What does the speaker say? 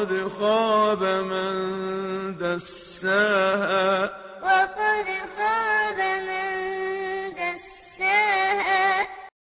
وقد خاب من دساها.